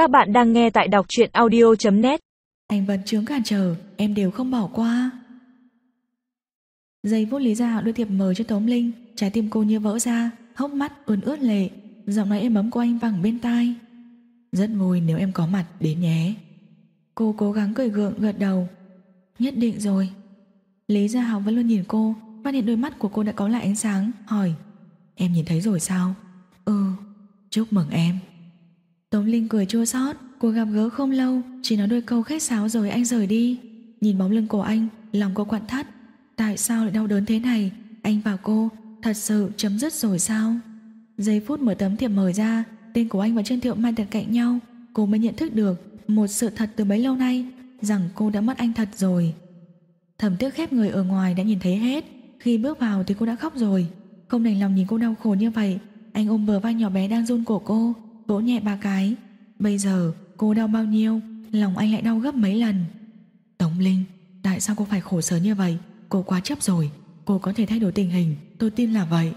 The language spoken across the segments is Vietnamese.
Các bạn đang nghe tại đọc truyện audio.net Anh vẫn chướng cản trở Em đều không bỏ qua. Giây phút Lý Gia Hạo đưa thiệp mời cho Tống Linh, Trái tim cô như vỡ ra, Hốc mắt ướt ướt lệ, Giọng nói êm ấm của anh vẳng bên tai. Rất vui nếu em có mặt đến nhé. Cô cố gắng cười gượng gật đầu. Nhất định rồi. Lý Gia Hạo vẫn luôn nhìn cô, Phát hiện đôi mắt của cô đã có lại ánh sáng, Hỏi, Em nhìn thấy rồi sao? Ừ Chúc mừng em. Tống Linh cười chua xót. Cuộc gặp gỡ không lâu, Chỉ nói đôi câu khách sáo rồi anh rời đi. Nhìn bóng lưng của anh, Lòng cô quặn thắt. Tại sao lại đau đớn thế này? Anh và cô, Thật sự chấm dứt rồi sao? Giây phút mở tấm thiệp mời ra, Tên của anh và Trương Thiệu Mai đặt cạnh nhau. Cô mới nhận thức được Một sự thật từ bấy lâu nay, Rằng cô đã mất anh thật rồi. Thẩm tước khép người ở ngoài đã nhìn thấy hết. Khi bước vào thì cô đã khóc rồi. Không đành lòng nhìn cô đau khổ như vậy, Anh ôm bờ vai nhỏ bé đang run của cô. Vỗ nhẹ ba cái. Bây giờ cô đau bao nhiêu? Lòng anh lại đau gấp mấy lần? Tống Linh, Tại sao cô phải khổ sở như vậy? Cô quá chấp rồi. Cô có thể thay đổi tình hình. Tôi tin là vậy.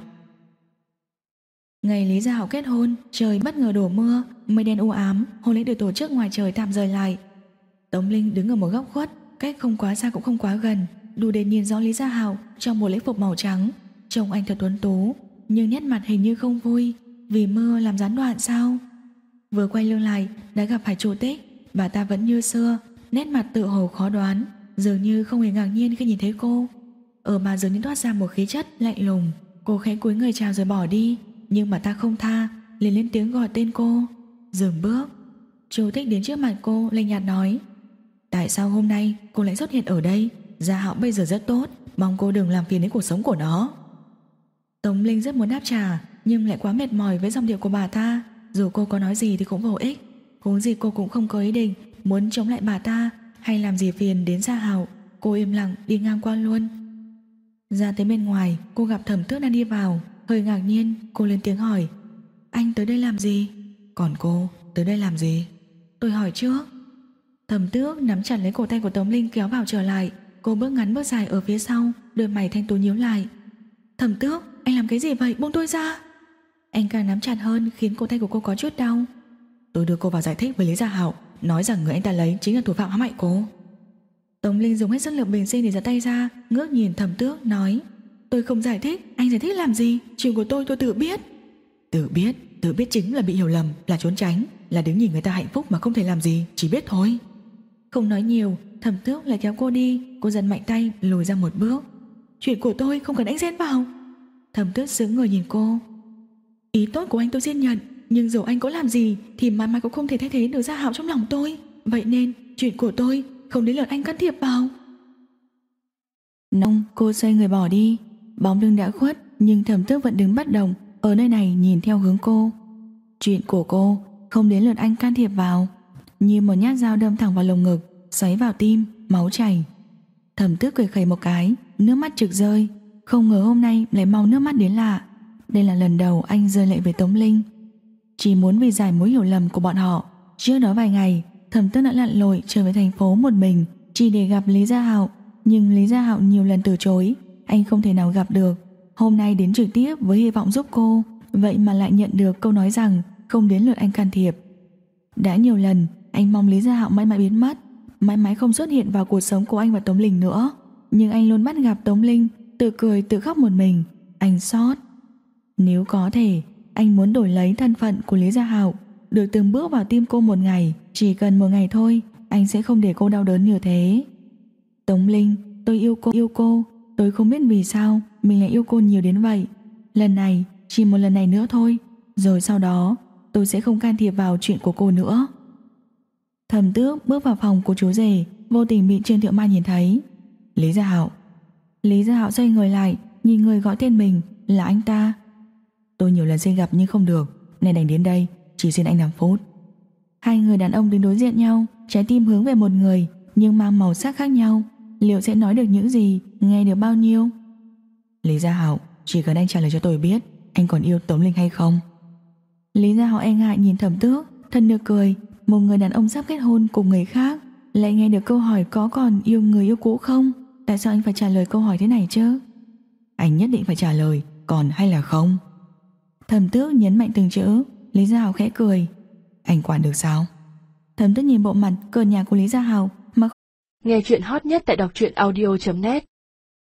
Ngày Lý Gia Hạo kết hôn, Trời bất ngờ đổ mưa, Mây đen u ám, Hôn lễ được tổ chức ngoài trời tạm rời lại. Tống Linh đứng ở một góc khuất, Cách không quá xa cũng không quá gần. Đủ để nhìn rõ Lý Gia Hạo Trong một lễ phục màu trắng. Trông anh thật tuấn tú, Nhưng nét mặt hình như không vui. Vì mưa làm gián đoạn sao? Vừa quay lưng lại, đã gặp phải chủ tích. Bà ta vẫn như xưa, Nét mặt tự hồ khó đoán, Dường như không hề ngạc nhiên khi nhìn thấy cô. Ở mà dường như thoát ra một khí chất lạnh lùng, Cô khẽ cúi người chào rồi bỏ đi. Nhưng bà ta không tha, liền lên tiếng gọi tên cô. Dừng bước. Chủ tích đến trước mặt cô, lạnh nhạt nói, Tại sao hôm nay cô lại xuất hiện ở đây? Gia hạo bây giờ rất tốt, Mong cô đừng làm phiền đến cuộc sống của nó. Tống Linh rất muốn đáp trả nhưng lại quá mệt mỏi với dòng điệu của bà ta. Dù cô có nói gì thì cũng vô ích. Huống gì cô cũng không có ý định Muốn chống lại bà ta Hay làm gì phiền đến Gia hảo. Cô im lặng đi ngang qua luôn. Ra tới bên ngoài, cô gặp thẩm tước đang đi vào. Hơi ngạc nhiên, cô lên tiếng hỏi, Anh tới đây làm gì? Còn cô, tới đây làm gì? Tôi hỏi trước. Thẩm tước nắm chặt lấy cổ tay của Tống Linh kéo vào trở lại. Cô bước ngắn bước dài ở phía sau, Đôi mày thanh tú nhíu lại. Thẩm tước, anh làm cái gì vậy? Buông tôi ra! Anh càng nắm chặt hơn, khiến cổ tay của cô có chút đau. Tôi đưa cô vào giải thích với Lý Gia Hạo Nói rằng người anh ta lấy chính là thủ phạm hãm hại cô. Tống Linh dùng hết sức lực bình sinh để giật tay ra, Ngước nhìn thẩm tước, nói, Tôi không giải thích, Anh giải thích làm gì? Chuyện của tôi tôi tự biết. Tự biết? Tự biết chính là bị hiểu lầm, Là trốn tránh, Là đứng nhìn người ta hạnh phúc mà không thể làm gì, Chỉ biết thôi. Không nói nhiều Thẩm tước lại kéo cô đi, Cô dần mạnh tay, lùi ra một bước. Chuyện của tôi không cần anh xen vào. Thẩm tước sững người nhìn cô Ý tốt của anh tôi xin nhận Nhưng dù anh có làm gì Thì mãi mãi cũng không thể thay thế được gia hạo trong lòng tôi. Vậy nên chuyện của tôi Không đến lượt anh can thiệp vào. Nông cô xoay người bỏ đi. Bóng lưng đã khuất Nhưng thẩm tước vẫn đứng bất động Ở nơi này nhìn theo hướng cô. Chuyện của cô không đến lượt anh can thiệp vào. Như một nhát dao đâm thẳng vào lồng ngực Xoáy vào tim, máu chảy. Thẩm tước cười khẩy một cái Nước mắt trực rơi. Không ngờ hôm nay lại mau nước mắt đến lạ. Đây là lần đầu anh rơi lệ với Tống Linh. Chỉ muốn vì giải mối hiểu lầm của bọn họ Trước đó vài ngày, Thẩm tước đã lặn lội trở về thành phố một mình, Chỉ để gặp Lý Gia Hạo. Nhưng Lý Gia Hạo nhiều lần từ chối, Anh không thể nào gặp được. Hôm nay đến trực tiếp với hy vọng giúp cô, Vậy mà lại nhận được câu nói rằng Không đến lượt anh can thiệp. Đã nhiều lần, anh mong Lý Gia Hạo mãi mãi biến mất, Mãi mãi không xuất hiện vào cuộc sống của anh và Tống Linh nữa. Nhưng anh luôn bắt gặp Tống Linh, Tự cười tự khóc một mình. Anh xót. Nếu có thể, Anh muốn đổi lấy thân phận của Lý Gia Hạo, Được từng bước vào tim cô một ngày, Chỉ cần một ngày thôi, Anh sẽ không để cô đau đớn như thế. Tống Linh, Tôi yêu cô yêu cô. Tôi không biết vì sao, Mình lại yêu cô nhiều đến vậy. Lần này, Chỉ một lần này nữa thôi. Rồi sau đó, Tôi sẽ không can thiệp vào chuyện của cô nữa. Thẩm tước bước vào phòng của chú rể, Vô tình bị Trương Thiệu Mai nhìn thấy. Lý Gia Hạo. Lý Gia Hạo xoay người lại, Nhìn người gọi tên mình là anh ta. Tôi nhiều lần xin gặp nhưng không được. Nên đành đến đây, Chỉ xin anh 5 phút Hai người đàn ông đứng đối diện nhau, Trái tim hướng về một người, Nhưng mang màu sắc khác nhau. Liệu sẽ nói được những gì, Nghe được bao nhiêu? Lý Gia Hảo Chỉ cần anh trả lời cho tôi biết, Anh còn yêu Tống Linh hay không? Lý Gia Hảo e ngại nhìn thẩm tước, Thân được cười. Một người đàn ông sắp kết hôn cùng người khác, Lại nghe được câu hỏi có còn yêu người yêu cũ không? Tại sao anh phải trả lời câu hỏi thế này chứ? Anh nhất định phải trả lời, Còn hay là không? Thẩm tước nhấn mạnh từng chữ, Lý Gia Hào khẽ cười. Anh quản được sao? Thẩm tước nhìn bộ mặt cờ nhà của Lý Gia Hào mà Nghe chuyện hot nhất tại đọc truyện audio.net